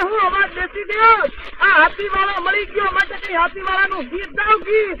હું અવાજ બેસી ગયો આ હાથી વાળો મળી ગયો માટે કઈ હાથી વાળાનું ગીત ગાવ ગીત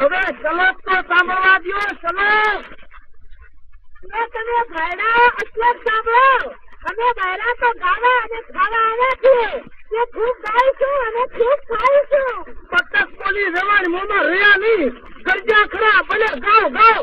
હવે સલોક તો સાંભળવા દો સલોક તમે ભાઈ અશ્લોક સાંભળો. અમે બહેરા તો ગાવા અને ખાવા આવે છે તે ખૂબ ગાઈશું અને ખૂબ ખાઈશું પટક બોલી રેવાડ મોમાં રહ્યા નહીં. ગરજા ખરા ભલે ગાવ ગાવ.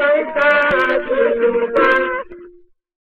ಕೈತಾಸು